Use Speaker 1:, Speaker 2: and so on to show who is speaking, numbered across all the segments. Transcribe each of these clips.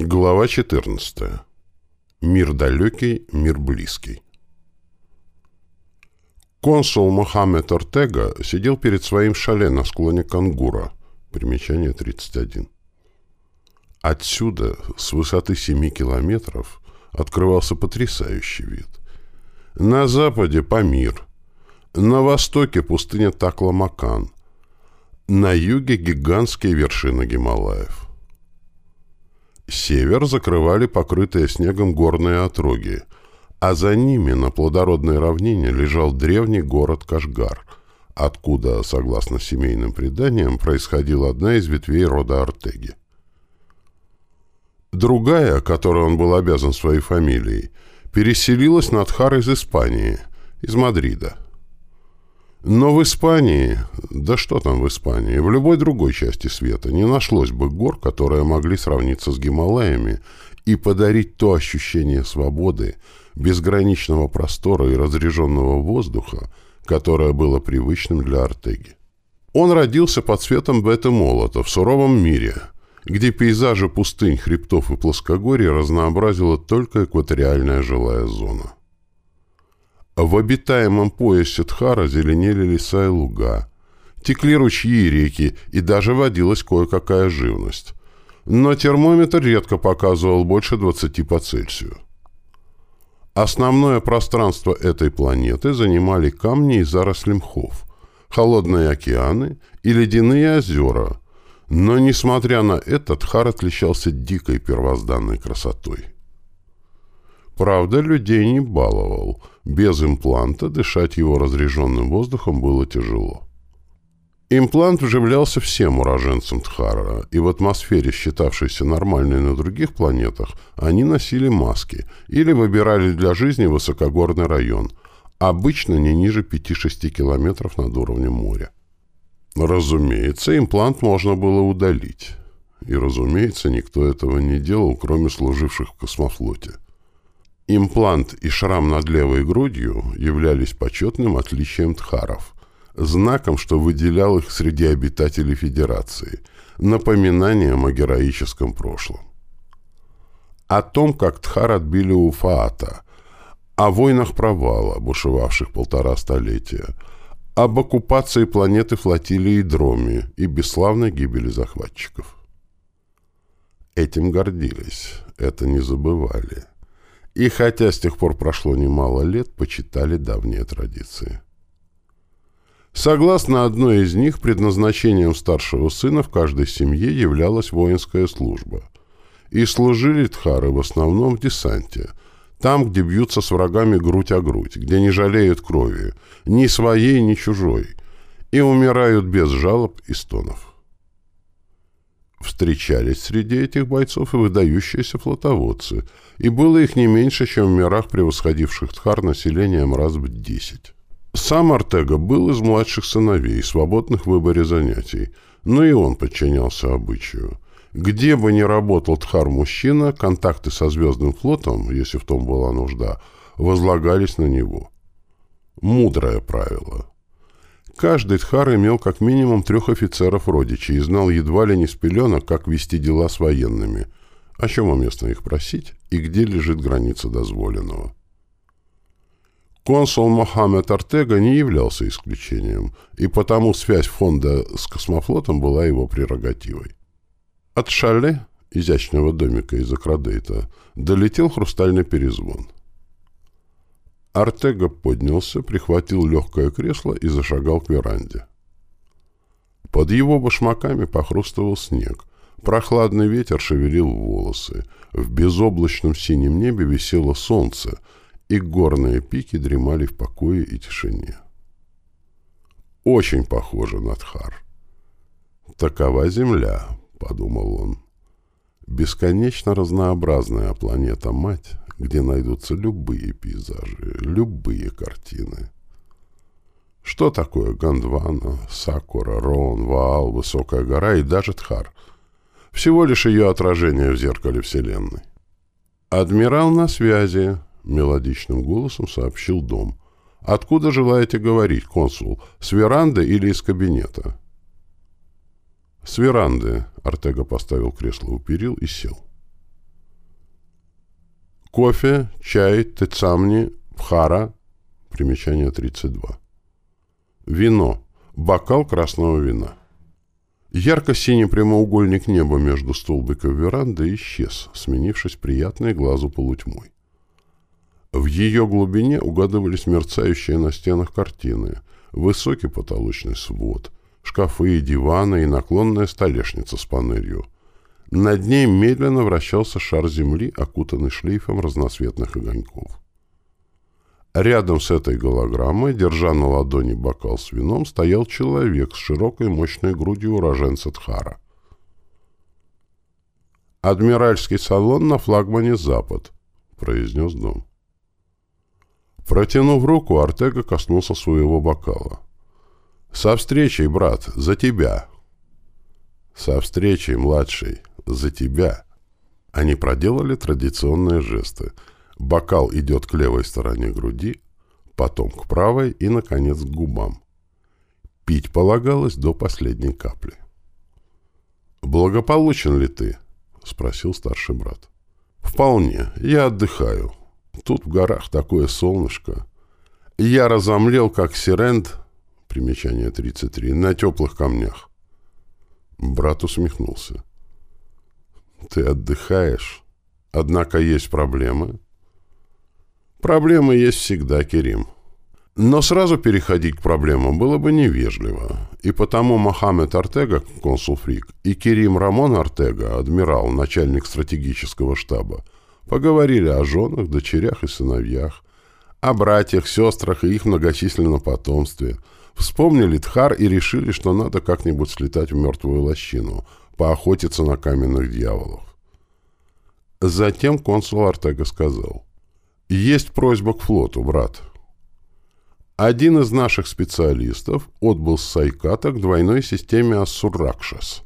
Speaker 1: Глава 14. Мир далекий, мир близкий. Консул Мохаммед Ортега сидел перед своим шале на склоне Кангура. Примечание 31. Отсюда, с высоты 7 километров, открывался потрясающий вид. На западе Памир, на востоке пустыня Такла-Макан, на юге гигантские вершины Гималаев. Север закрывали покрытые снегом горные отроги, а за ними на плодородной равнине лежал древний город Кашгар, откуда, согласно семейным преданиям, происходила одна из ветвей рода Артеги. Другая, которой он был обязан своей фамилией, переселилась на Тхар из Испании, из Мадрида. Но в Испании, да что там в Испании, в любой другой части света не нашлось бы гор, которые могли сравниться с Гималаями и подарить то ощущение свободы, безграничного простора и разреженного воздуха, которое было привычным для Артеги. Он родился под светом бета-молота в суровом мире, где пейзажи пустынь, хребтов и плоскогорий разнообразила только экваториальная жилая зона. В обитаемом поясе Тхара зеленели леса и луга, текли ручьи и реки, и даже водилась кое-какая живность. Но термометр редко показывал больше 20 по Цельсию. Основное пространство этой планеты занимали камни и заросли мхов, холодные океаны и ледяные озера, но, несмотря на это, Тхар отличался дикой первозданной красотой. Правда, людей не баловал. Без импланта дышать его разреженным воздухом было тяжело. Имплант вживлялся всем уроженцам Тхара, и в атмосфере, считавшейся нормальной на других планетах, они носили маски или выбирали для жизни высокогорный район, обычно не ниже 5-6 километров над уровнем моря. Разумеется, имплант можно было удалить. И, разумеется, никто этого не делал, кроме служивших в космофлоте. Имплант и шрам над левой грудью являлись почетным отличием тхаров, знаком, что выделял их среди обитателей Федерации, напоминанием о героическом прошлом. О том, как Тхар отбили у Фаата, о войнах провала, бушевавших полтора столетия, об оккупации планеты флотилии Дроми и бесславной гибели захватчиков. Этим гордились, это не забывали – и хотя с тех пор прошло немало лет, почитали давние традиции. Согласно одной из них, предназначением старшего сына в каждой семье являлась воинская служба. И служили тхары в основном в десанте, там, где бьются с врагами грудь о грудь, где не жалеют крови, ни своей, ни чужой, и умирают без жалоб и стонов. Встречались среди этих бойцов и выдающиеся флотоводцы, и было их не меньше, чем в мирах, превосходивших Тхар населением раз в десять. Сам Артега был из младших сыновей, свободных в выборе занятий, но и он подчинялся обычаю. Где бы ни работал Тхар-мужчина, контакты со Звездным флотом, если в том была нужда, возлагались на него. Мудрое правило – Каждый Тхар имел как минимум трех офицеров родичей и знал едва ли не с пеленок, как вести дела с военными, о чем уместно их просить и где лежит граница дозволенного. Консул Мохаммед Артега не являлся исключением, и потому связь фонда с космофлотом была его прерогативой. От шале, изящного домика из Акродейта, долетел хрустальный перезвон – Артега поднялся, прихватил легкое кресло и зашагал к веранде. Под его башмаками похрустывал снег. Прохладный ветер шевелил волосы. В безоблачном синем небе висело солнце, и горные пики дремали в покое и тишине. Очень похоже на Тхар. «Такова Земля», — подумал он. «Бесконечно разнообразная планета-мать, где найдутся любые пейзажи, любые картины. Что такое Гондвана, Сакура, Рон, Ваал, Высокая гора и даже Тхар? Всего лишь ее отражение в зеркале Вселенной. «Адмирал на связи», — мелодичным голосом сообщил дом. «Откуда желаете говорить, консул? С веранды или из кабинета?» «С веранды», — Артега поставил кресло у перил и сел. Кофе, чай, тецамни, пхара. Примечание 32. Вино. Бокал красного вина. Ярко-синий прямоугольник неба между столбиков веранды исчез, сменившись приятной глазу полутьмой. В ее глубине угадывались мерцающие на стенах картины, высокий потолочный свод, шкафы и диваны и наклонная столешница с панелью. Над ней медленно вращался шар земли, окутанный шлейфом разноцветных огоньков. Рядом с этой голограммой, держа на ладони бокал с вином, стоял человек с широкой мощной грудью уроженца Тхара. «Адмиральский салон на флагмане «Запад», — произнес Дом. Протянув руку, Артега коснулся своего бокала. «Со встречей, брат, за тебя!» «Со встречей, младший, за тебя!» Они проделали традиционные жесты — Бокал идет к левой стороне груди, потом к правой и, наконец, к губам. Пить полагалось до последней капли. «Благополучен ли ты?» — спросил старший брат. «Вполне. Я отдыхаю. Тут в горах такое солнышко. Я разомлел, как сирент, примечание 33, на теплых камнях». Брат усмехнулся. «Ты отдыхаешь, однако есть проблемы». Проблемы есть всегда, Керим. Но сразу переходить к проблемам было бы невежливо. И потому Мохаммед Артега, консул Фрик, и Керим Рамон Артега, адмирал, начальник стратегического штаба, поговорили о женах, дочерях и сыновьях, о братьях, сестрах и их многочисленном потомстве, вспомнили Тхар и решили, что надо как-нибудь слетать в мертвую лощину, поохотиться на каменных дьяволов. Затем консул Артега сказал, есть просьба к флоту, брат. Один из наших специалистов отбыл с Сайката к двойной системе Ассурракшас.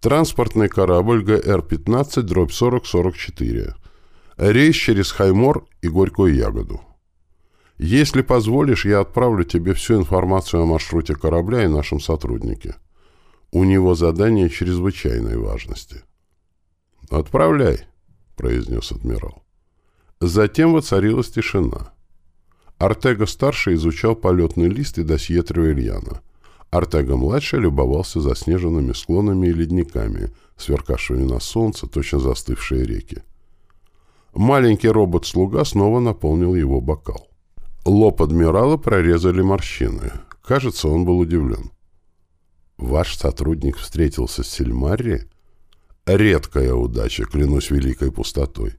Speaker 1: Транспортный корабль ГР-15 дробь 4044. Рейс через Хаймор и Горькую Ягоду. Если позволишь, я отправлю тебе всю информацию о маршруте корабля и нашем сотруднике. У него задание чрезвычайной важности. «Отправляй», — произнес адмирал. Затем воцарилась тишина. Артега-старший изучал полетный лист и досье Тревельяна. Артега-младший любовался заснеженными склонами и ледниками, сверкавшими на солнце точно застывшие реки. Маленький робот-слуга снова наполнил его бокал. Лоб адмирала прорезали морщины. Кажется, он был удивлен. «Ваш сотрудник встретился с Сельмарри?» «Редкая удача, клянусь великой пустотой.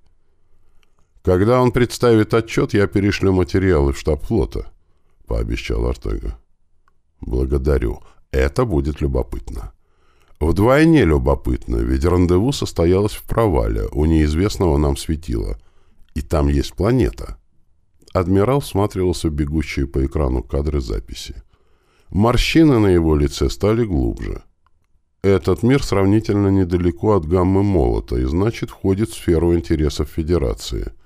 Speaker 1: «Когда он представит отчет, я перешлю материалы в штаб флота», — пообещал Артега. «Благодарю. Это будет любопытно». Вдвойне любопытно, ведь рандеву состоялось в провале, у неизвестного нам светила. И там есть планета. Адмирал всматривался в бегущие по экрану кадры записи. Морщины на его лице стали глубже. Этот мир сравнительно недалеко от гаммы молота и, значит, входит в сферу интересов Федерации —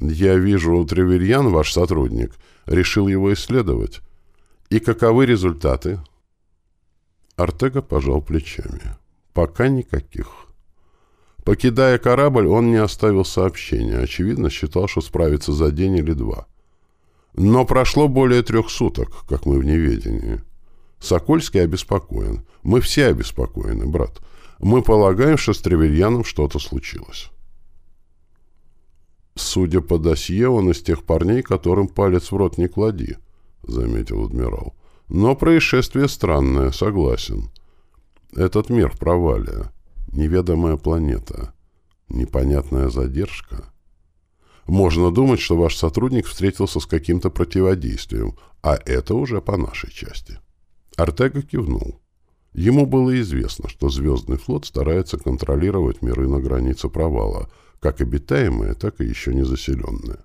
Speaker 1: «Я вижу, Тревельян, ваш сотрудник, решил его исследовать. И каковы результаты?» Артега пожал плечами. «Пока никаких». Покидая корабль, он не оставил сообщения. Очевидно, считал, что справится за день или два. Но прошло более трех суток, как мы в неведении. Сокольский обеспокоен. Мы все обеспокоены, брат. Мы полагаем, что с Тревельяном что-то случилось. «Судя по досье, он из тех парней, которым палец в рот не клади», — заметил адмирал. «Но происшествие странное, согласен. Этот мир в провале. Неведомая планета. Непонятная задержка. Можно думать, что ваш сотрудник встретился с каким-то противодействием, а это уже по нашей части». Артега кивнул. Ему было известно, что Звездный флот старается контролировать миры на границе провала — как обитаемые, так и еще не заселенные.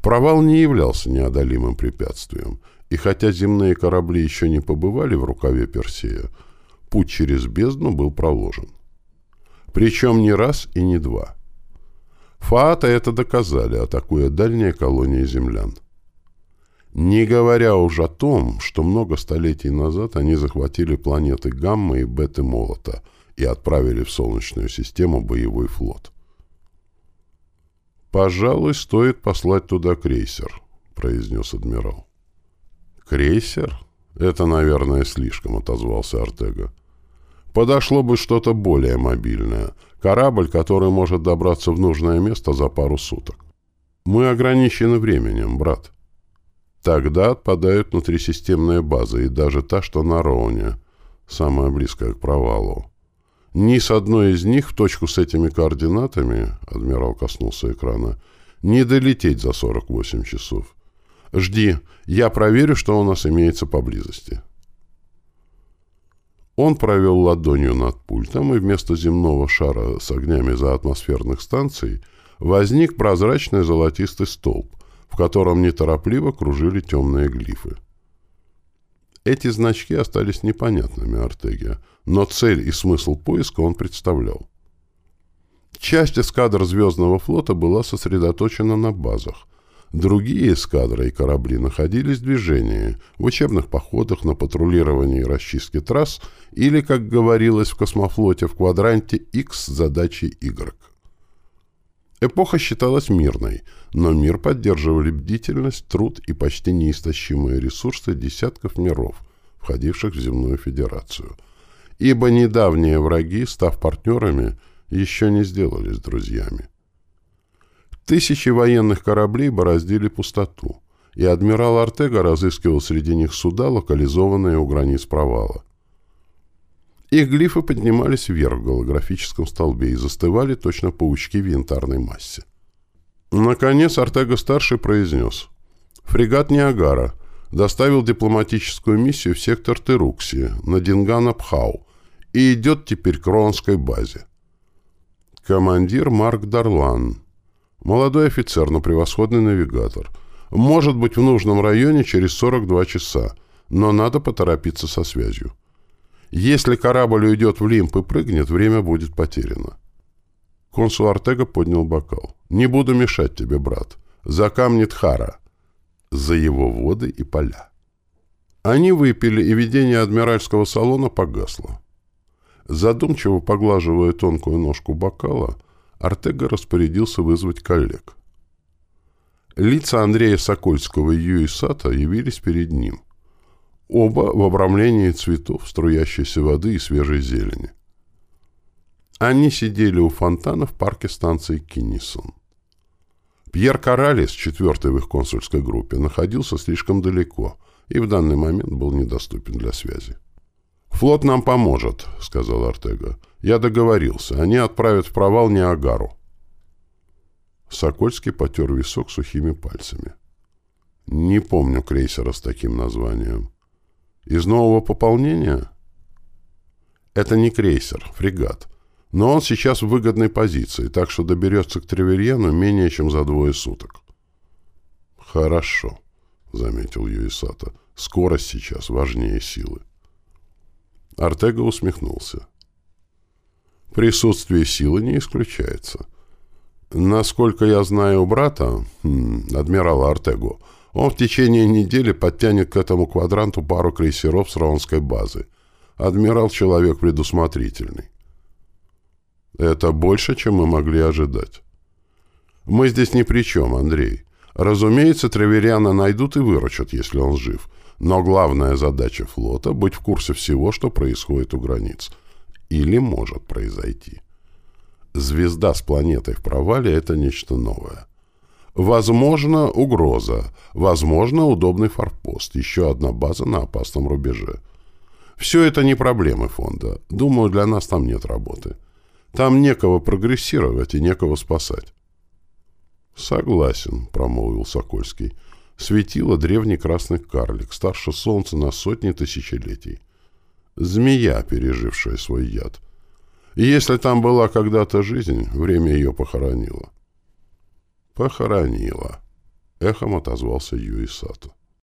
Speaker 1: Провал не являлся неодолимым препятствием, и хотя земные корабли еще не побывали в рукаве Персея, путь через бездну был проложен. Причем не раз и не два. Фаата это доказали, атакуя дальние колонии землян. Не говоря уже о том, что много столетий назад они захватили планеты Гамма и Беты Молота и отправили в Солнечную систему боевой флот. «Пожалуй, стоит послать туда крейсер», — произнес адмирал. «Крейсер? Это, наверное, слишком», — отозвался Артега. «Подошло бы что-то более мобильное. Корабль, который может добраться в нужное место за пару суток. Мы ограничены временем, брат». Тогда отпадают внутрисистемные базы, и даже та, что на Роуне, самая близкая к провалу. Ни с одной из них в точку с этими координатами, адмирал коснулся экрана, не долететь за 48 часов. Жди, я проверю, что у нас имеется поблизости. Он провел ладонью над пультом, и вместо земного шара с огнями за атмосферных станций возник прозрачный золотистый столб, в котором неторопливо кружили темные глифы. Эти значки остались непонятными Артеге, но цель и смысл поиска он представлял. Часть эскадр Звездного флота была сосредоточена на базах. Другие эскадры и корабли находились в движении, в учебных походах на патрулировании и расчистке трасс или, как говорилось в космофлоте, в квадранте X с задачей Y. Эпоха считалась мирной, но мир поддерживали бдительность, труд и почти неистощимые ресурсы десятков миров, входивших в Земную Федерацию. Ибо недавние враги, став партнерами, еще не сделались друзьями. Тысячи военных кораблей бороздили пустоту, и адмирал Артега разыскивал среди них суда, локализованные у границ провала. Их глифы поднимались вверх в голографическом столбе и застывали точно паучки в янтарной массе. Наконец Артега-старший произнес. «Фрегат Ниагара доставил дипломатическую миссию в сектор Терукси на Дингана-Пхау и идет теперь к Ронской базе. Командир Марк Дарлан. Молодой офицер, но превосходный навигатор. Может быть в нужном районе через 42 часа, но надо поторопиться со связью. Если корабль уйдет в лимп и прыгнет, время будет потеряно. Консул Артега поднял бокал. «Не буду мешать тебе, брат. За камни Тхара. За его воды и поля». Они выпили, и видение адмиральского салона погасло. Задумчиво поглаживая тонкую ножку бокала, Артега распорядился вызвать коллег. Лица Андрея Сокольского и Юи Сата явились перед ним. Оба в обрамлении цветов, струящейся воды и свежей зелени. Они сидели у фонтана в парке станции Киннисон. Пьер Коралес, четвертый в их консульской группе, находился слишком далеко и в данный момент был недоступен для связи. «Флот нам поможет», — сказал Артега. «Я договорился. Они отправят в провал Ниагару». Сокольский потер висок сухими пальцами. «Не помню крейсера с таким названием». Из нового пополнения? Это не крейсер, фрегат. Но он сейчас в выгодной позиции, так что доберется к Треверьяну менее чем за двое суток. Хорошо, заметил Юисата. Скорость сейчас важнее силы. Артега усмехнулся. Присутствие силы не исключается. Насколько я знаю брата, хм, адмирала Артегу, он в течение недели подтянет к этому квадранту пару крейсеров с Раунской базы. Адмирал — человек предусмотрительный. Это больше, чем мы могли ожидать. Мы здесь ни при чем, Андрей. Разумеется, Треверяна найдут и выручат, если он жив. Но главная задача флота — быть в курсе всего, что происходит у границ. Или может произойти. Звезда с планетой в провале — это нечто новое. Возможно, угроза. Возможно, удобный форпост. Еще одна база на опасном рубеже. Все это не проблемы фонда. Думаю, для нас там нет работы. Там некого прогрессировать и некого спасать. «Согласен», — промолвил Сокольский. Светило древний красный карлик, старше солнца на сотни тысячелетий. Змея, пережившая свой яд. И если там была когда-то жизнь, время ее похоронило. «Похоронила», — эхом отозвался Юисата.